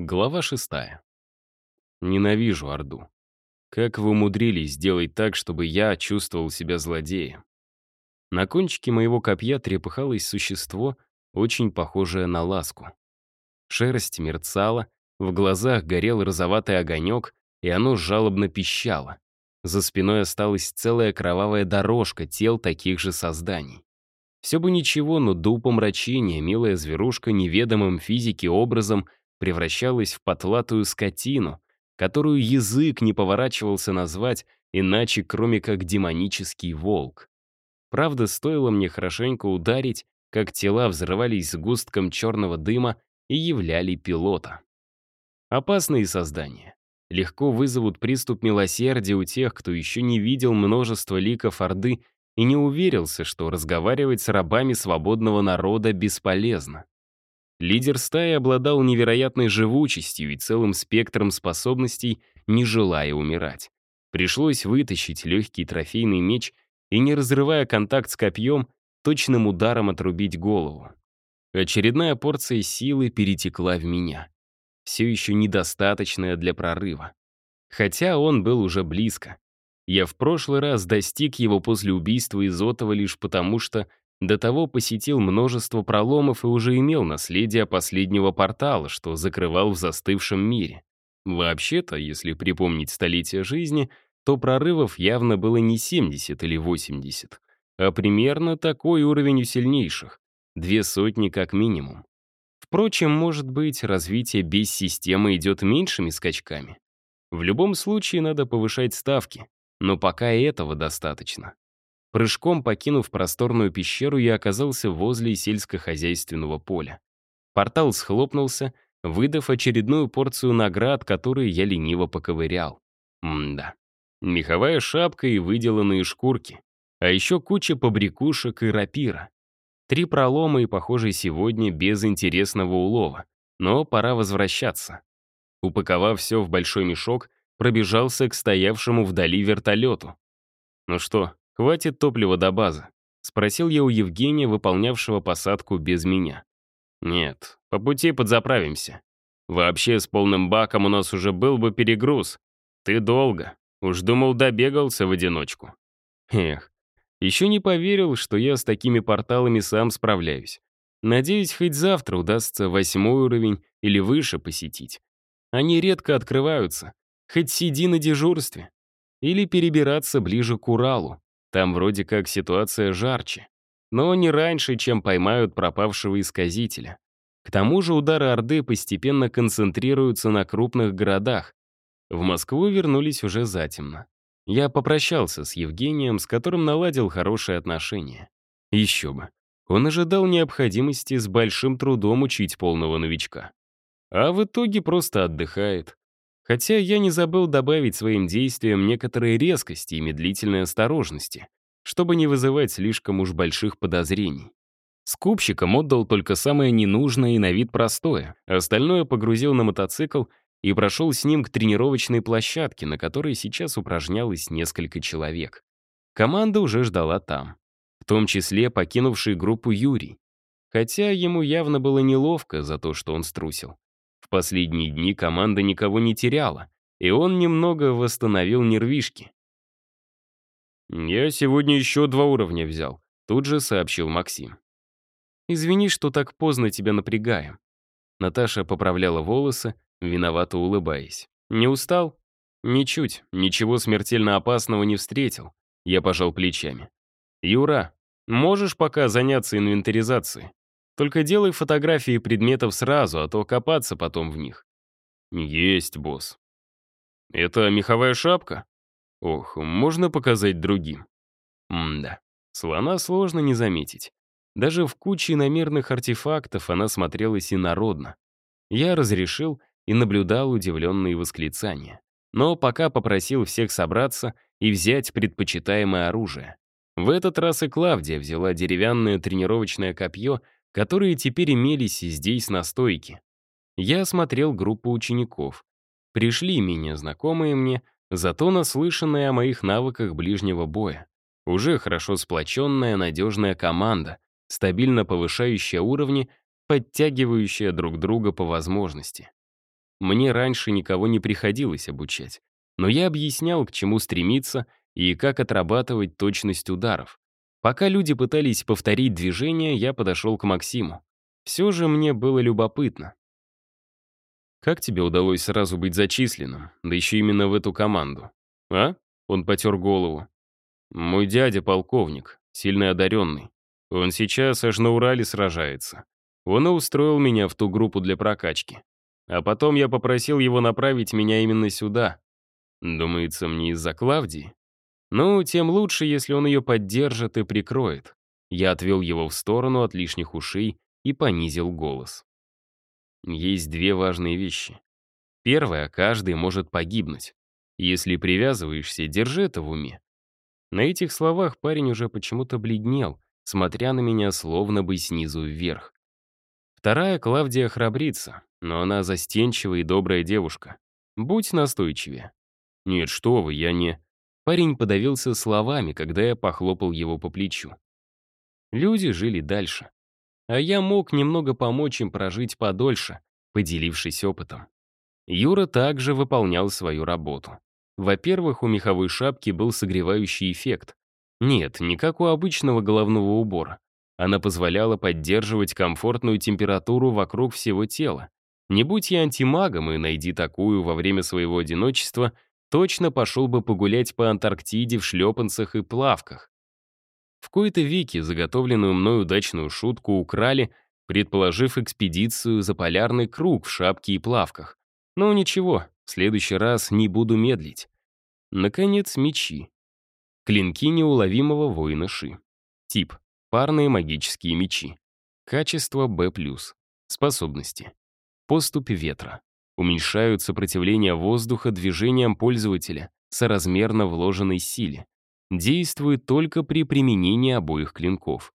Глава шестая. Ненавижу Орду. Как вы умудрились сделать так, чтобы я чувствовал себя злодеем? На кончике моего копья трепыхалось существо, очень похожее на ласку. Шерсть мерцала, в глазах горел розоватый огонек, и оно жалобно пищало. За спиной осталась целая кровавая дорожка тел таких же созданий. Все бы ничего, но до упомрачения милая зверушка неведомым физике образом превращалась в потлатую скотину, которую язык не поворачивался назвать иначе, кроме как демонический волк. Правда, стоило мне хорошенько ударить, как тела взрывались с густком черного дыма и являли пилота. Опасные создания. Легко вызовут приступ милосердия у тех, кто еще не видел множество ликов Орды и не уверился, что разговаривать с рабами свободного народа бесполезно. Лидер стаи обладал невероятной живучестью и целым спектром способностей, не желая умирать. Пришлось вытащить легкий трофейный меч и, не разрывая контакт с копьем, точным ударом отрубить голову. Очередная порция силы перетекла в меня. Все еще недостаточная для прорыва. Хотя он был уже близко. Я в прошлый раз достиг его после убийства Изотова лишь потому, что до того посетил множество проломов и уже имел наследие последнего портала, что закрывал в застывшем мире. Вообще-то, если припомнить столетия жизни, то прорывов явно было не 70 или 80, а примерно такой уровень у сильнейших, две сотни как минимум. Впрочем, может быть, развитие без системы идет меньшими скачками. В любом случае надо повышать ставки, но пока этого достаточно. Прыжком покинув просторную пещеру, я оказался возле сельскохозяйственного поля. Портал схлопнулся, выдав очередную порцию наград, которые я лениво поковырял. Мда. Меховая шапка и выделанные шкурки. А еще куча побрякушек и рапира. Три пролома и, похоже, сегодня без интересного улова. Но пора возвращаться. Упаковав все в большой мешок, пробежался к стоявшему вдали вертолету. Ну что, «Хватит топлива до базы?» — спросил я у Евгения, выполнявшего посадку без меня. «Нет, по пути подзаправимся. Вообще, с полным баком у нас уже был бы перегруз. Ты долго. Уж думал, добегался в одиночку». Эх, еще не поверил, что я с такими порталами сам справляюсь. Надеюсь, хоть завтра удастся восьмой уровень или выше посетить. Они редко открываются. Хоть сиди на дежурстве. Или перебираться ближе к Уралу. Там вроде как ситуация жарче. Но не раньше, чем поймают пропавшего исказителя. К тому же удары Орды постепенно концентрируются на крупных городах. В Москву вернулись уже затемно. Я попрощался с Евгением, с которым наладил хорошие отношения. Еще бы. Он ожидал необходимости с большим трудом учить полного новичка. А в итоге просто отдыхает. Хотя я не забыл добавить своим действиям некоторые резкости и медлительной осторожности, чтобы не вызывать слишком уж больших подозрений. Скупщикам отдал только самое ненужное и на вид простое, остальное погрузил на мотоцикл и прошел с ним к тренировочной площадке, на которой сейчас упражнялось несколько человек. Команда уже ждала там, в том числе покинувший группу Юрий. Хотя ему явно было неловко за то, что он струсил. Последние дни команда никого не теряла, и он немного восстановил нервишки. «Я сегодня еще два уровня взял», — тут же сообщил Максим. «Извини, что так поздно тебя напрягаем». Наташа поправляла волосы, виновато улыбаясь. «Не устал?» «Ничуть, ничего смертельно опасного не встретил», — я пожал плечами. «Юра, можешь пока заняться инвентаризацией?» Только делай фотографии предметов сразу, а то копаться потом в них. Есть, босс. Это меховая шапка? Ох, можно показать другим? М-да. Слона сложно не заметить. Даже в куче иномерных артефактов она смотрелась инородно. Я разрешил и наблюдал удивленные восклицания. Но пока попросил всех собраться и взять предпочитаемое оружие. В этот раз и Клавдия взяла деревянное тренировочное копье — которые теперь имелись здесь на стойке. Я осмотрел группу учеников. Пришли менее знакомые мне, зато наслышанные о моих навыках ближнего боя. Уже хорошо сплоченная, надежная команда, стабильно повышающая уровни, подтягивающая друг друга по возможности. Мне раньше никого не приходилось обучать. Но я объяснял, к чему стремиться и как отрабатывать точность ударов. Пока люди пытались повторить движение, я подошел к Максиму. Все же мне было любопытно. «Как тебе удалось сразу быть зачисленным, да еще именно в эту команду?» «А?» — он потер голову. «Мой дядя полковник, сильно одаренный. Он сейчас аж на Урале сражается. Он и устроил меня в ту группу для прокачки. А потом я попросил его направить меня именно сюда. Думается, мне из-за Клавдии. Ну, тем лучше, если он ее поддержит и прикроет. Я отвел его в сторону от лишних ушей и понизил голос. Есть две важные вещи. Первое, каждый может погибнуть. Если привязываешься, держи это в уме. На этих словах парень уже почему-то бледнел, смотря на меня словно бы снизу вверх. Вторая Клавдия храбрится, но она застенчивая и добрая девушка. Будь настойчивее. Нет, что вы, я не... Парень подавился словами, когда я похлопал его по плечу. Люди жили дальше. А я мог немного помочь им прожить подольше, поделившись опытом. Юра также выполнял свою работу. Во-первых, у меховой шапки был согревающий эффект. Нет, не как у обычного головного убора. Она позволяла поддерживать комфортную температуру вокруг всего тела. Не будь я антимагом и найди такую во время своего одиночества, точно пошел бы погулять по Антарктиде в шлепанцах и плавках. В кои-то веки заготовленную мной удачную шутку украли, предположив экспедицию за полярный круг в шапке и плавках. Но ничего, в следующий раз не буду медлить. Наконец, мечи. Клинки неуловимого воина Ши. Тип. Парные магические мечи. Качество B+. Способности. Поступь ветра. Уменьшают сопротивление воздуха движением пользователя соразмерно вложенной силе. Действует только при применении обоих клинков.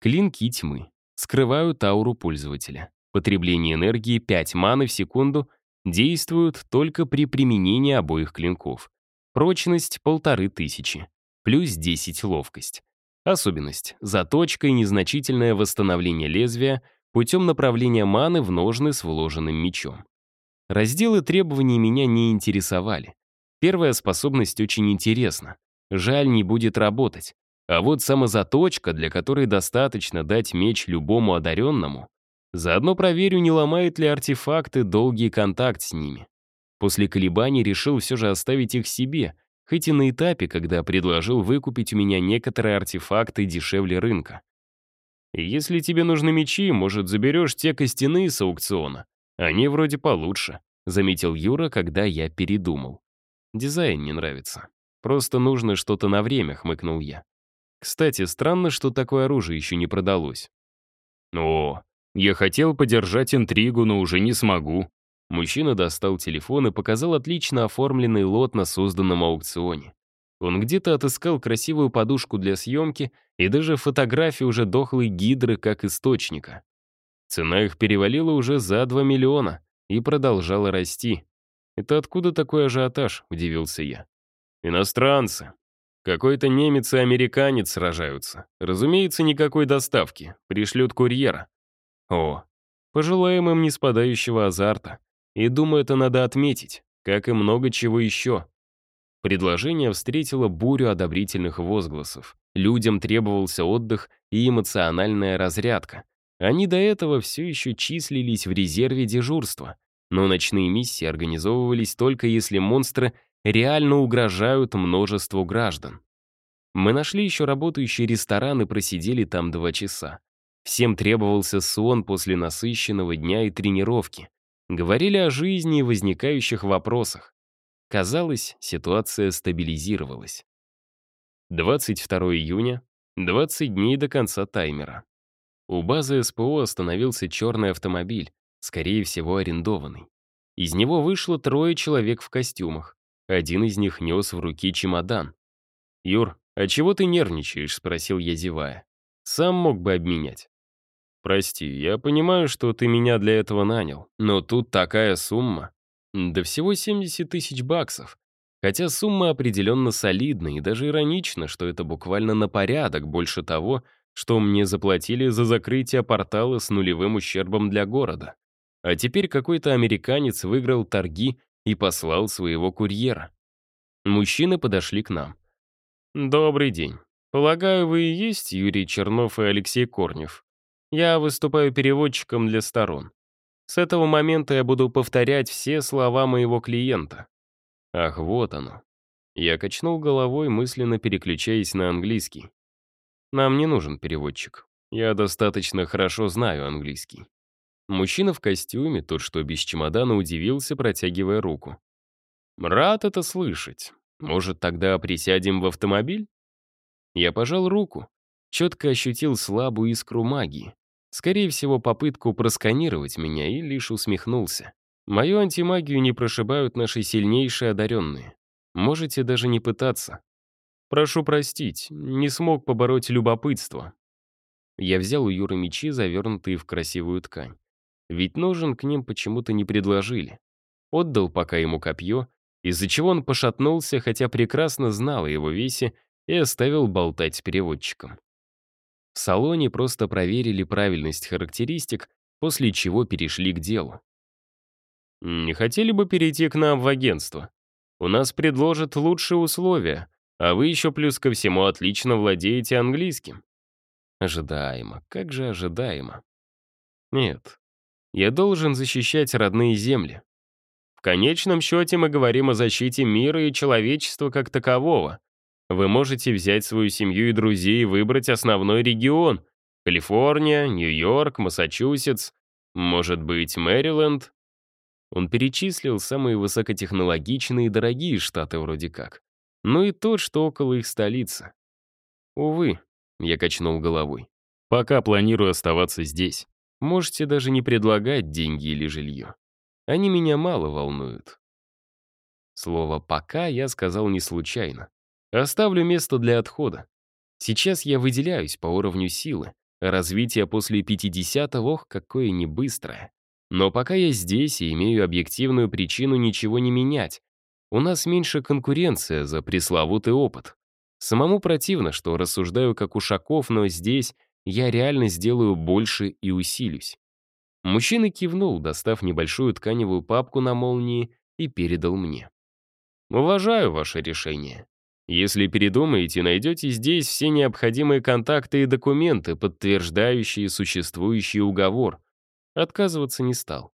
Клинки тьмы. Скрывают ауру пользователя. Потребление энергии 5 маны в секунду действуют только при применении обоих клинков. Прочность — полторы тысячи. Плюс 10 ловкость. Особенность. Заточка и незначительное восстановление лезвия путем направления маны в ножны с вложенным мечом. Разделы требований меня не интересовали. Первая способность очень интересна. Жаль, не будет работать. А вот самозаточка, для которой достаточно дать меч любому одаренному, заодно проверю, не ломает ли артефакты долгий контакт с ними. После колебаний решил все же оставить их себе, хоть и на этапе, когда предложил выкупить у меня некоторые артефакты дешевле рынка. Если тебе нужны мечи, может, заберешь те костяные с аукциона. Они вроде получше, заметил Юра, когда я передумал. Дизайн не нравится. Просто нужно что-то на время, хмыкнул я. Кстати, странно, что такое оружие еще не продалось. О, я хотел подержать интригу, но уже не смогу. Мужчина достал телефон и показал отлично оформленный лот на созданном аукционе. Он где-то отыскал красивую подушку для съемки и даже фотографию уже дохлой гидры как источника. Цена их перевалила уже за 2 миллиона и продолжала расти. «Это откуда такой ажиотаж?» — удивился я. «Иностранцы. Какой-то немец и американец сражаются. Разумеется, никакой доставки. Пришлют курьера. О, пожелаем им неспадающего азарта. И думаю, это надо отметить, как и много чего еще. Предложение встретило бурю одобрительных возгласов. Людям требовался отдых и эмоциональная разрядка. Они до этого все еще числились в резерве дежурства, но ночные миссии организовывались только если монстры реально угрожают множеству граждан. Мы нашли еще работающий ресторан и просидели там два часа. Всем требовался сон после насыщенного дня и тренировки. Говорили о жизни и возникающих вопросах. Казалось, ситуация стабилизировалась. 22 июня, 20 дней до конца таймера. У базы СПО остановился черный автомобиль, скорее всего, арендованный. Из него вышло трое человек в костюмах. Один из них нес в руки чемодан. «Юр, а чего ты нервничаешь?» — спросил я, зевая. «Сам мог бы обменять». «Прости, я понимаю, что ты меня для этого нанял, но тут такая сумма. Да всего 70 тысяч баксов. Хотя сумма определенно солидная и даже иронично, что это буквально на порядок больше того, что мне заплатили за закрытие портала с нулевым ущербом для города. А теперь какой-то американец выиграл торги и послал своего курьера. Мужчины подошли к нам. «Добрый день. Полагаю, вы и есть Юрий Чернов и Алексей Корнев. Я выступаю переводчиком для сторон. С этого момента я буду повторять все слова моего клиента». Ах, вот оно. Я качнул головой, мысленно переключаясь на английский. Нам не нужен переводчик. Я достаточно хорошо знаю английский. Мужчина в костюме, тот, что без чемодана, удивился, протягивая руку. «Рад это слышать. Может, тогда присядем в автомобиль?» Я пожал руку, четко ощутил слабую искру магии. Скорее всего, попытку просканировать меня и лишь усмехнулся. Мою антимагию не прошибают наши сильнейшие одаренные. Можете даже не пытаться. Прошу простить, не смог побороть любопытство. Я взял у Юры мечи, завернутые в красивую ткань. Ведь ножен к ним почему-то не предложили. Отдал пока ему копье, из-за чего он пошатнулся, хотя прекрасно знал о его весе и оставил болтать с переводчиком. В салоне просто проверили правильность характеристик, после чего перешли к делу. «Не хотели бы перейти к нам в агентство? У нас предложат лучшие условия, а вы еще плюс ко всему отлично владеете английским. Ожидаемо, как же ожидаемо. Нет, я должен защищать родные земли. В конечном счете мы говорим о защите мира и человечества как такового. Вы можете взять свою семью и друзей и выбрать основной регион. Калифорния, Нью-Йорк, Массачусетс, может быть, Мэриленд. Он перечислил самые высокотехнологичные и дорогие штаты вроде как ну и тот, что около их столицы. Увы, я качнул головой. Пока планирую оставаться здесь. Можете даже не предлагать деньги или жилье. Они меня мало волнуют. Слово «пока» я сказал не случайно. Оставлю место для отхода. Сейчас я выделяюсь по уровню силы. Развитие после 50-го, ох, какое не быстрое. Но пока я здесь и имею объективную причину ничего не менять, у нас меньше конкуренция за пресловутый опыт. Самому противно, что рассуждаю как Ушаков, но здесь я реально сделаю больше и усилюсь. Мужчина кивнул, достав небольшую тканевую папку на молнии и передал мне. «Уважаю ваше решение. Если передумаете, найдете здесь все необходимые контакты и документы, подтверждающие существующий уговор». Отказываться не стал.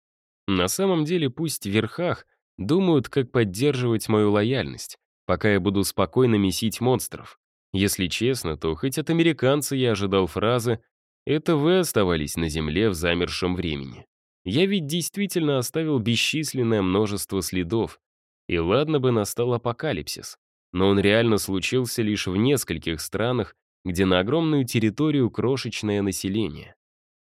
На самом деле, пусть в верхах Думают, как поддерживать мою лояльность, пока я буду спокойно месить монстров. Если честно, то хоть от американца я ожидал фразы «Это вы оставались на Земле в замершем времени». Я ведь действительно оставил бесчисленное множество следов. И ладно бы настал апокалипсис, но он реально случился лишь в нескольких странах, где на огромную территорию крошечное население.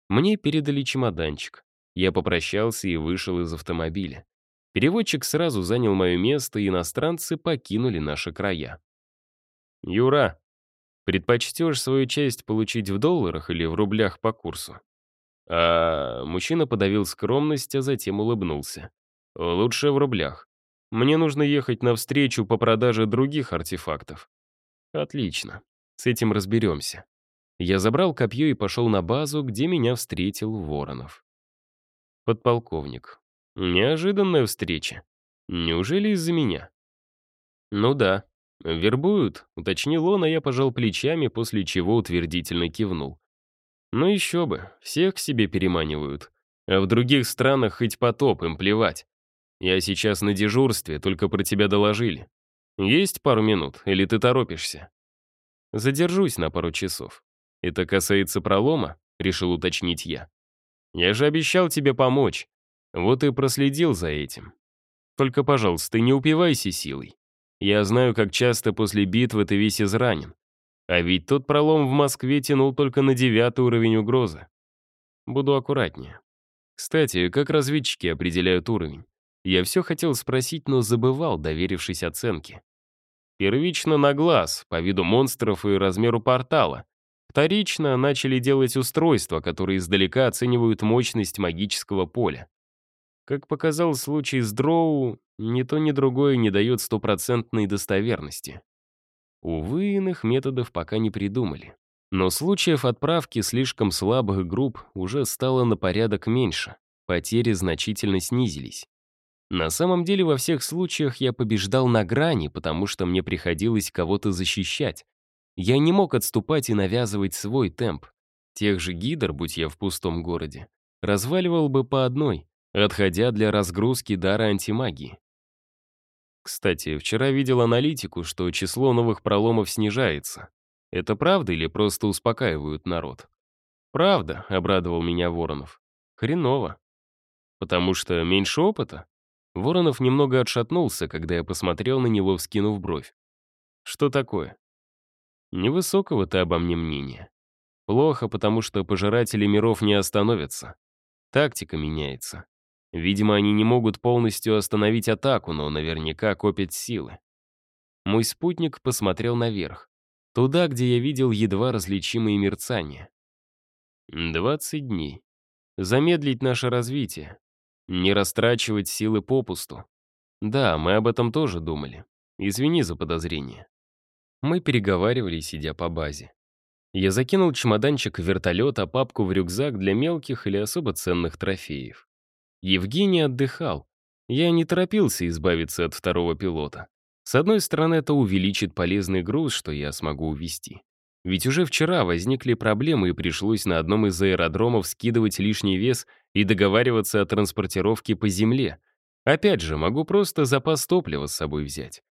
Мне передали чемоданчик. Я попрощался и вышел из автомобиля. Переводчик сразу занял мое место, и иностранцы покинули наши края. «Юра, предпочтешь свою часть получить в долларах или в рублях по курсу?» А мужчина подавил скромность, а затем улыбнулся. «Лучше в рублях. Мне нужно ехать на встречу по продаже других артефактов». «Отлично. С этим разберемся». Я забрал копье и пошел на базу, где меня встретил Воронов. «Подполковник, Неожиданная встреча. Неужели из-за меня? Ну да. Вербуют, уточнил он, а я пожал плечами, после чего утвердительно кивнул. Ну еще бы, всех к себе переманивают. А в других странах хоть потоп, им плевать. Я сейчас на дежурстве, только про тебя доложили. Есть пару минут, или ты торопишься? Задержусь на пару часов. Это касается пролома, решил уточнить я. Я же обещал тебе помочь. Вот и проследил за этим. Только, пожалуйста, не упивайся силой. Я знаю, как часто после битвы ты весь изранен. А ведь тот пролом в Москве тянул только на девятый уровень угрозы. Буду аккуратнее. Кстати, как разведчики определяют уровень? Я все хотел спросить, но забывал, доверившись оценке. Первично на глаз, по виду монстров и размеру портала. Вторично начали делать устройства, которые издалека оценивают мощность магического поля. Как показал случай с Дроу, ни то, ни другое не дает стопроцентной достоверности. Увы, иных методов пока не придумали. Но случаев отправки слишком слабых групп уже стало на порядок меньше. потери значительно снизились. На самом деле, во всех случаях я побеждал на грани, потому что мне приходилось кого-то защищать. Я не мог отступать и навязывать свой темп. Тех же гидр, будь я в пустом городе, разваливал бы по одной, отходя для разгрузки дара антимагии. Кстати, вчера видел аналитику, что число новых проломов снижается. Это правда или просто успокаивают народ? «Правда», — обрадовал меня Воронов. «Хреново. Потому что меньше опыта?» Воронов немного отшатнулся, когда я посмотрел на него, вскинув бровь. «Что такое?» «Невысокого ты обо мне мнения. Плохо, потому что пожиратели миров не остановятся. Тактика меняется. Видимо, они не могут полностью остановить атаку, но наверняка копят силы. Мой спутник посмотрел наверх, туда, где я видел едва различимые мерцания. 20 дней. Замедлить наше развитие. Не растрачивать силы попусту. Да, мы об этом тоже думали. Извини за подозрение. Мы переговаривали, сидя по базе. Я закинул чемоданчик в вертолет, а папку в рюкзак для мелких или особо ценных трофеев. Евгений отдыхал. Я не торопился избавиться от второго пилота. С одной стороны, это увеличит полезный груз, что я смогу увезти. Ведь уже вчера возникли проблемы и пришлось на одном из аэродромов скидывать лишний вес и договариваться о транспортировке по земле. Опять же, могу просто запас топлива с собой взять.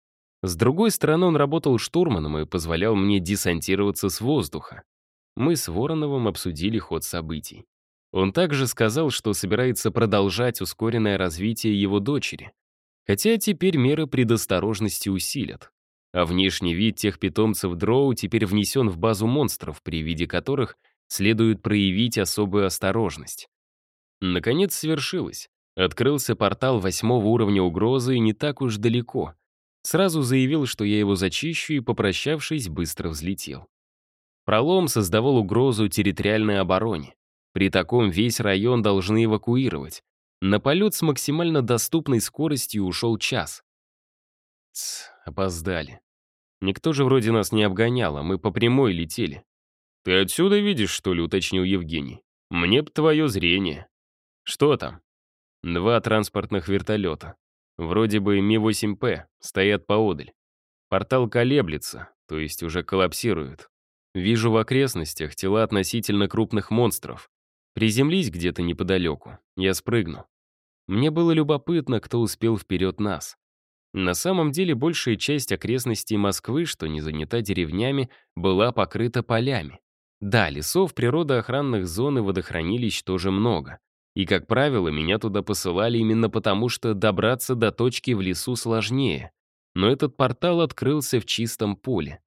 С другой стороны, он работал штурманом и позволял мне десантироваться с воздуха. Мы с Вороновым обсудили ход событий. Он также сказал, что собирается продолжать ускоренное развитие его дочери. Хотя теперь меры предосторожности усилят а внешний вид тех питомцев дроу теперь внесен в базу монстров, при виде которых следует проявить особую осторожность. Наконец свершилось. Открылся портал восьмого уровня угрозы и не так уж далеко. Сразу заявил, что я его зачищу и, попрощавшись, быстро взлетел. Пролом создавал угрозу территориальной обороне. При таком весь район должны эвакуировать. На полет с максимально доступной скоростью ушел час. Тс, опоздали. Никто же вроде нас не обгонял, а мы по прямой летели. «Ты отсюда видишь, что ли?» — уточнил Евгений. «Мне б твое зрение». «Что там?» «Два транспортных вертолета. Вроде бы Ми-8П, стоят поодаль. Портал колеблется, то есть уже коллапсирует. Вижу в окрестностях тела относительно крупных монстров. Приземлись где-то неподалеку, я спрыгну. Мне было любопытно, кто успел вперед нас. На самом деле большая часть окрестностей Москвы, что не занята деревнями, была покрыта полями. Да, лесов, природоохранных зон и водохранилищ тоже много. И, как правило, меня туда посылали именно потому, что добраться до точки в лесу сложнее. Но этот портал открылся в чистом поле.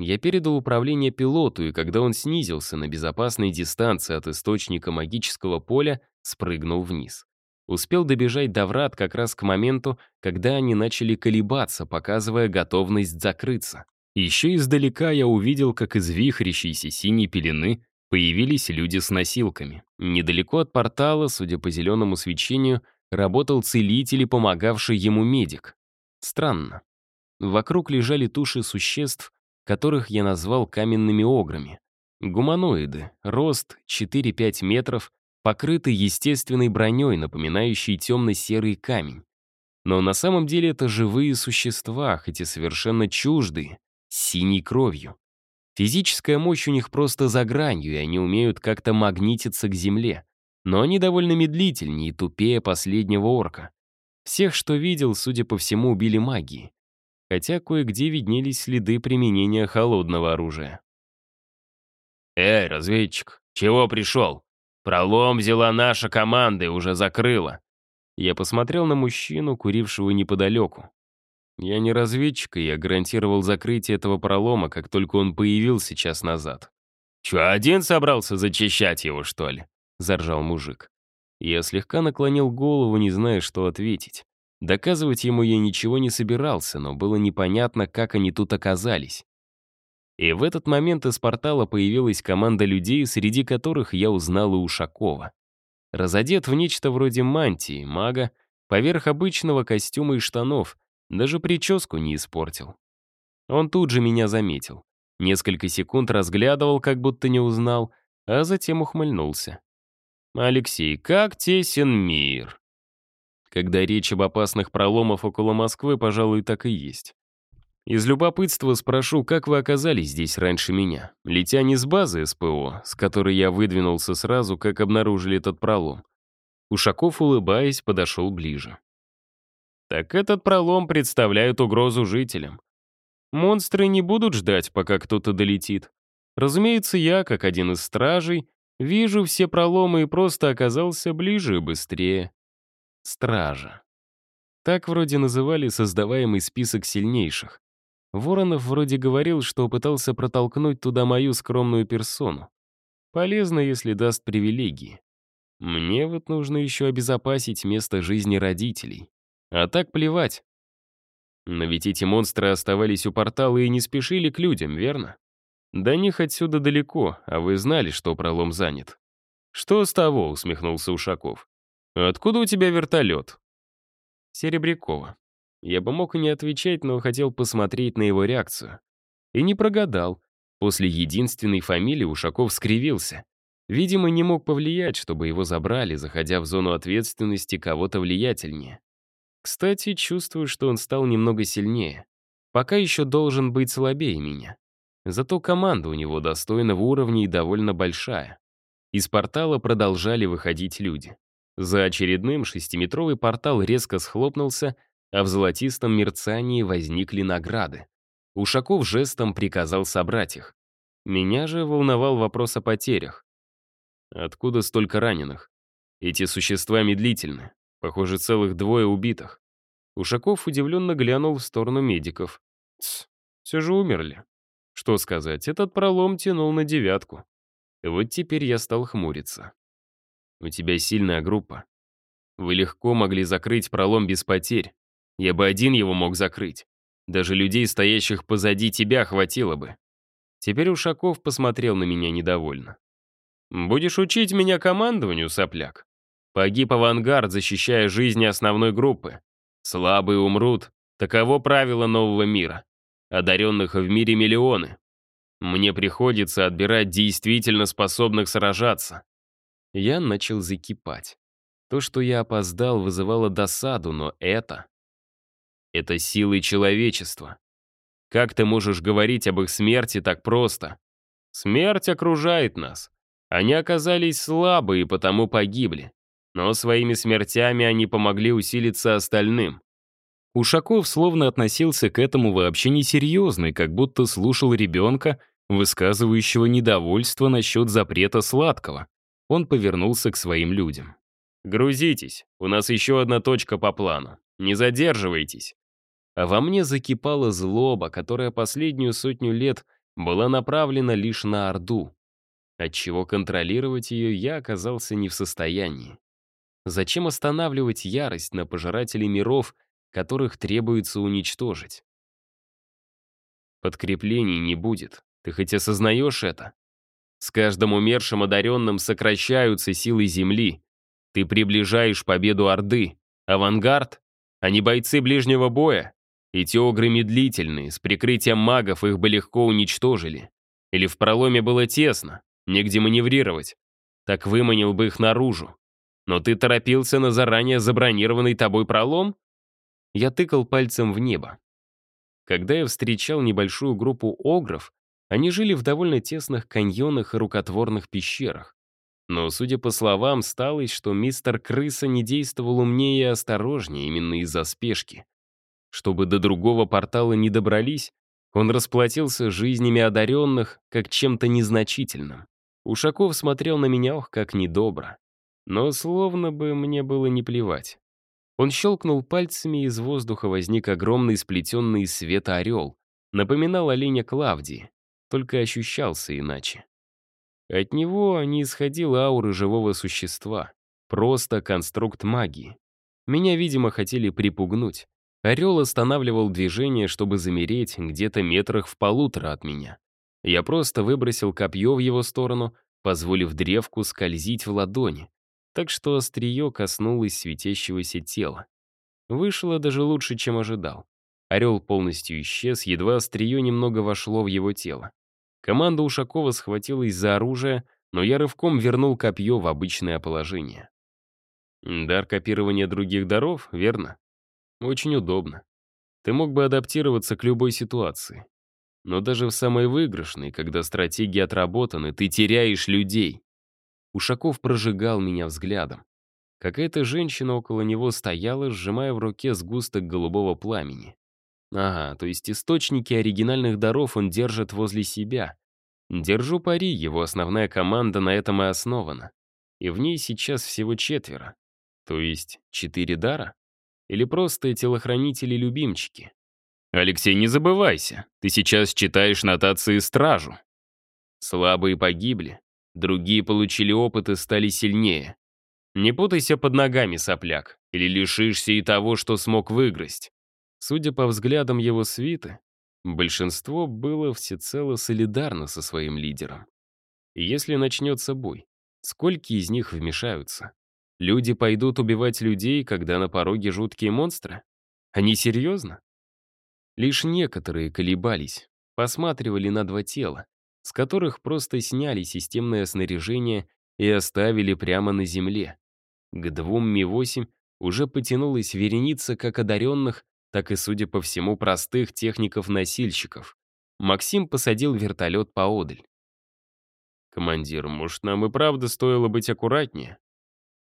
Я передал управление пилоту, и когда он снизился на безопасной дистанции от источника магического поля, спрыгнул вниз. Успел добежать до врат как раз к моменту, когда они начали колебаться, показывая готовность закрыться. Еще издалека я увидел, как из вихрящейся синей пелены появились люди с носилками. Недалеко от портала, судя по зеленому свечению, работал целитель и помогавший ему медик. Странно. Вокруг лежали туши существ, которых я назвал каменными ограми. Гуманоиды, рост 4-5 метров, покрыты естественной броней, напоминающей темно-серый камень. Но на самом деле это живые существа, хоть и совершенно чуждые, синей кровью. Физическая мощь у них просто за гранью, и они умеют как-то магнититься к земле. Но они довольно медлительнее и тупее последнего орка. Всех, что видел, судя по всему, убили магией. Хотя кое-где виднелись следы применения холодного оружия. «Эй, разведчик, чего пришел?» Пролом взяла наша команда и уже закрыла. Я посмотрел на мужчину, курившего неподалеку. Я не разведчик, и я гарантировал закрытие этого пролома, как только он появился час назад. «Чё, один собрался зачищать его, что ли?» — заржал мужик. Я слегка наклонил голову, не зная, что ответить. Доказывать ему я ничего не собирался, но было непонятно, как они тут оказались. И в этот момент из портала появилась команда людей, среди которых я узнал и Ушакова. Разодет в нечто вроде мантии, мага, поверх обычного костюма и штанов, даже прическу не испортил. Он тут же меня заметил. Несколько секунд разглядывал, как будто не узнал, а затем ухмыльнулся. Алексей, как тесен мир. Когда речь об опасных проломах около Москвы, пожалуй, так и есть. Из любопытства спрошу, как вы оказались здесь раньше меня, летя не с базы СПО, с которой я выдвинулся сразу, как обнаружили этот пролом. Ушаков, улыбаясь, подошел ближе. Так этот пролом представляет угрозу жителям. Монстры не будут ждать, пока кто-то долетит. Разумеется, я, как один из стражей, вижу все проломы и просто оказался ближе и быстрее. Стража. Так вроде называли создаваемый список сильнейших. Воронов вроде говорил, что пытался протолкнуть туда мою скромную персону. Полезно, если даст привилегии. Мне вот нужно еще обезопасить место жизни родителей. А так плевать. Но ведь эти монстры оставались у портала и не спешили к людям, верно? До них отсюда далеко, а вы знали, что пролом занят. «Что с того?» — усмехнулся Ушаков. «Откуда у тебя вертолет?» Серебрякова. Я бы мог и не отвечать, но хотел посмотреть на его реакцию. И не прогадал. После единственной фамилии Ушаков скривился. Видимо, не мог повлиять, чтобы его забрали, заходя в зону ответственности кого-то влиятельнее. Кстати, чувствую, что он стал немного сильнее. Пока еще должен быть слабее меня. Зато команда у него достойного уровня и довольно большая. Из портала продолжали выходить люди. За очередным шестиметровый портал резко схлопнулся, а в золотистом мерцании возникли награды. Ушаков жестом приказал собрать их. Меня же волновал вопрос о потерях. Откуда столько раненых? Эти существа медлительны. Похоже, целых двое убитых. Ушаков удивленно глянул в сторону медиков. Тс, все же умерли. Что сказать, этот пролом тянул на девятку. Вот теперь я стал хмуриться. У тебя сильная группа. Вы легко могли закрыть пролом без потерь. Я бы один его мог закрыть. Даже людей, стоящих позади тебя, хватило бы. Теперь Ушаков посмотрел на меня недовольно. «Будешь учить меня командованию, сопляк?» Погиб авангард, защищая жизни основной группы. Слабые умрут. Таково правило нового мира. Одаренных в мире миллионы. Мне приходится отбирать действительно способных сражаться. Я начал закипать. То, что я опоздал, вызывало досаду, но это... Это силы человечества. Как ты можешь говорить об их смерти так просто? Смерть окружает нас. Они оказались слабы и потому погибли но своими смертями они помогли усилиться остальным. Ушаков словно относился к этому вообще несерьезно, как будто слушал ребенка, высказывающего недовольство насчет запрета сладкого. Он повернулся к своим людям. «Грузитесь, у нас еще одна точка по плану. Не задерживайтесь». А во мне закипала злоба, которая последнюю сотню лет была направлена лишь на Орду. Отчего контролировать ее я оказался не в состоянии. Зачем останавливать ярость на пожирателей миров, которых требуется уничтожить? Подкреплений не будет. Ты хоть осознаешь это? С каждым умершим одаренным сокращаются силы Земли. Ты приближаешь победу Орды. Авангард? Они бойцы ближнего боя. Эти огры медлительные, с прикрытием магов их бы легко уничтожили. Или в проломе было тесно, негде маневрировать. Так выманил бы их наружу. Но ты торопился на заранее забронированный тобой пролом? Я тыкал пальцем в небо. Когда я встречал небольшую группу огров, они жили в довольно тесных каньонах и рукотворных пещерах. Но, судя по словам, сталось, что мистер Крыса не действовал умнее и осторожнее именно из-за спешки. Чтобы до другого портала не добрались, он расплатился жизнями одаренных как чем-то незначительным. Ушаков смотрел на меня, ох, как недобро. Но словно бы мне было не плевать. Он щелкнул пальцами, и из воздуха возник огромный сплетенный из света орел. Напоминал оленя Клавдии, только ощущался иначе. От него не исходила ауры живого существа, просто конструкт магии. Меня, видимо, хотели припугнуть. Орел останавливал движение, чтобы замереть где-то метрах в полутора от меня. Я просто выбросил копье в его сторону, позволив древку скользить в ладони, так что острие коснулось светящегося тела. Вышло даже лучше, чем ожидал. Орел полностью исчез, едва острие немного вошло в его тело. Команда Ушакова схватилась за оружие, но я рывком вернул копье в обычное положение. Дар копирования других даров, верно? Очень удобно. Ты мог бы адаптироваться к любой ситуации. Но даже в самой выигрышной, когда стратегии отработаны, ты теряешь людей. Ушаков прожигал меня взглядом. Какая-то женщина около него стояла, сжимая в руке сгусток голубого пламени. Ага, то есть источники оригинальных даров он держит возле себя. Держу пари, его основная команда на этом и основана. И в ней сейчас всего четверо. То есть четыре дара? Или просто телохранители-любимчики? Алексей, не забывайся, ты сейчас читаешь нотации стражу. Слабые погибли, другие получили опыт и стали сильнее. Не путайся под ногами, сопляк, или лишишься и того, что смог выиграть. Судя по взглядам его свиты, большинство было всецело солидарно со своим лидером. Если начнется бой, сколько из них вмешаются? Люди пойдут убивать людей, когда на пороге жуткие монстры? Они серьезно? Лишь некоторые колебались, посматривали на два тела, с которых просто сняли системное снаряжение и оставили прямо на земле. К двум Ми-8 уже потянулась вереница как одаренных, так и, судя по всему, простых техников-носильщиков. Максим посадил вертолет поодаль. «Командир, может, нам и правда стоило быть аккуратнее?»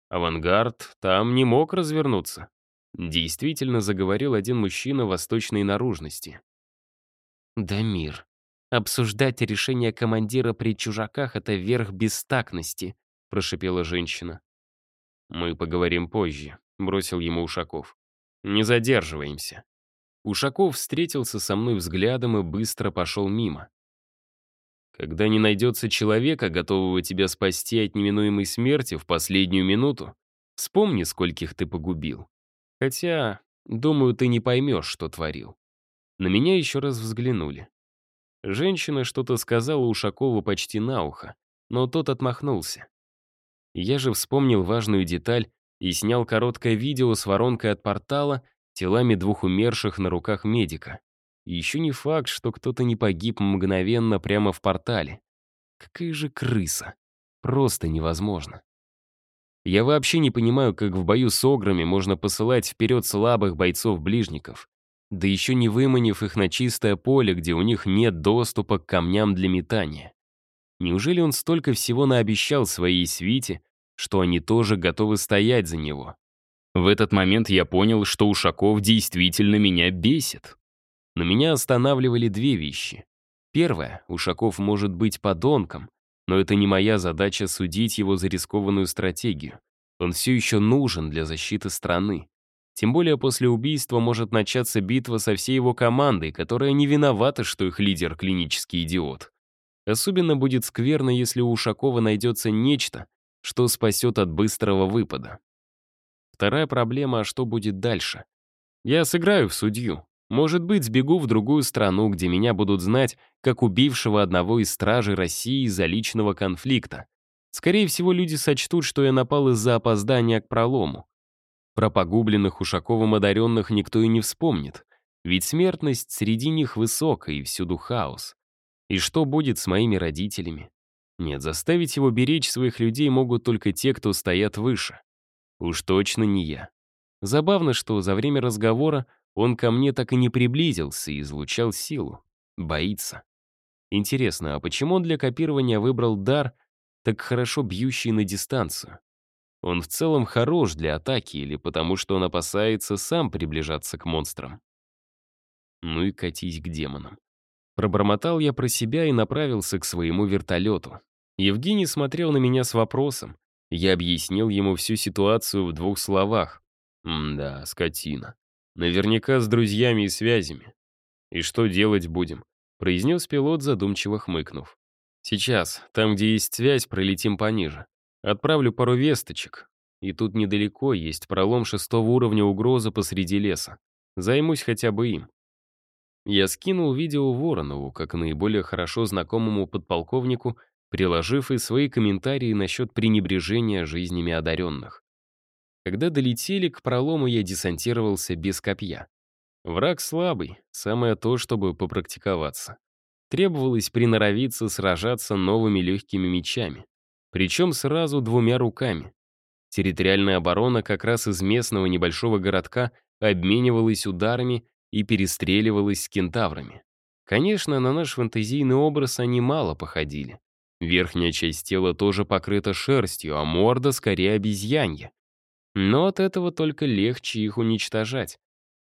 Авангард там не мог развернуться. Действительно заговорил один мужчина восточной наружности. «Дамир, обсуждать решение командира при чужаках — это верх бестактности», — прошипела женщина. «Мы поговорим позже», — бросил ему Ушаков. «Не задерживаемся». Ушаков встретился со мной взглядом и быстро пошел мимо. Когда не найдется человека, готового тебя спасти от неминуемой смерти в последнюю минуту, вспомни, скольких ты погубил. Хотя, думаю, ты не поймешь, что творил. На меня еще раз взглянули. Женщина что-то сказала Ушакову почти на ухо, но тот отмахнулся. Я же вспомнил важную деталь и снял короткое видео с воронкой от портала, телами двух умерших на руках медика. И еще не факт, что кто-то не погиб мгновенно прямо в портале. Какая же крыса. Просто невозможно. Я вообще не понимаю, как в бою с ограми можно посылать вперед слабых бойцов-ближников, да еще не выманив их на чистое поле, где у них нет доступа к камням для метания. Неужели он столько всего наобещал своей свите, что они тоже готовы стоять за него? В этот момент я понял, что Ушаков действительно меня бесит. Но меня останавливали две вещи. Первое, Ушаков может быть подонком, но это не моя задача судить его за рискованную стратегию. Он все еще нужен для защиты страны. Тем более после убийства может начаться битва со всей его командой, которая не виновата, что их лидер — клинический идиот. Особенно будет скверно, если у Ушакова найдется нечто, что спасет от быстрого выпада. Вторая проблема — а что будет дальше? Я сыграю в судью, может быть, сбегу в другую страну, где меня будут знать как убившего одного из стражей России из-за личного конфликта. Скорее всего, люди сочтут, что я напал из-за опоздания к пролому. Про погубленных Ушаковым одаренных никто и не вспомнит, ведь смертность среди них высокая и всюду хаос. И что будет с моими родителями? Нет, заставить его беречь своих людей могут только те, кто стоят выше. Уж точно не я. Забавно, что за время разговора он ко мне так и не приблизился и излучал силу. Боится. Интересно, а почему он для копирования выбрал дар, так хорошо бьющий на дистанцию? Он в целом хорош для атаки или потому что он опасается сам приближаться к монстрам? Ну и катись к демонам. Пробормотал я про себя и направился к своему вертолету. Евгений смотрел на меня с вопросом. Я объяснил ему всю ситуацию в двух словах. М-да, скотина. Наверняка с друзьями и связями. И что делать будем? Произнес пилот, задумчиво хмыкнув. Сейчас, там, где есть связь, пролетим пониже. Отправлю пару весточек. И тут недалеко есть пролом шестого уровня угрозы посреди леса. Займусь хотя бы им. Я скинул видео Воронову, как наиболее хорошо знакомому подполковнику, приложив и свои комментарии насчет пренебрежения жизнями одаренных. Когда долетели, к пролому я десантировался без копья. Враг слабый, самое то, чтобы попрактиковаться. Требовалось приноровиться сражаться новыми легкими мечами. Причем сразу двумя руками. Территориальная оборона как раз из местного небольшого городка обменивалась ударами и перестреливалась с кентаврами. Конечно, на наш фантазийный образ они мало походили. Верхняя часть тела тоже покрыта шерстью, а морда скорее обезьянья. Но от этого только легче их уничтожать.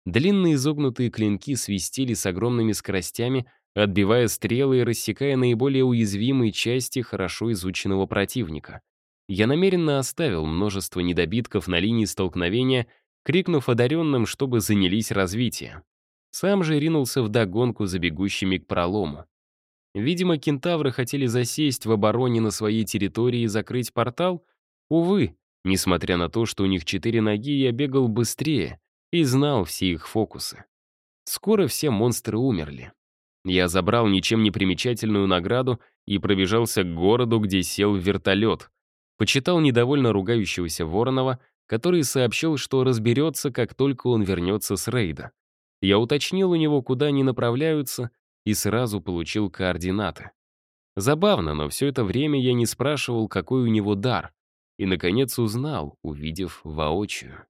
Длинные изогнутые клинки свистели с огромными скоростями, отбивая стрелы и рассекая наиболее уязвимые части хорошо изученного противника. Я намеренно оставил множество недобитков на линии столкновения, крикнув одаренным, чтобы занялись развитием. Сам же ринулся в догонку за бегущими к пролому. Видимо, кентавры хотели засесть в обороне на своей территории и закрыть портал. Увы, несмотря на то, что у них четыре ноги, я бегал быстрее и знал все их фокусы. Скоро все монстры умерли. Я забрал ничем не примечательную награду и пробежался к городу, где сел вертолет. Почитал недовольно ругающегося Воронова, который сообщил, что разберется, как только он вернется с рейда. Я уточнил у него, куда они направляются, и сразу получил координаты. Забавно, но все это время я не спрашивал, какой у него дар, и, наконец, узнал, увидев воочию.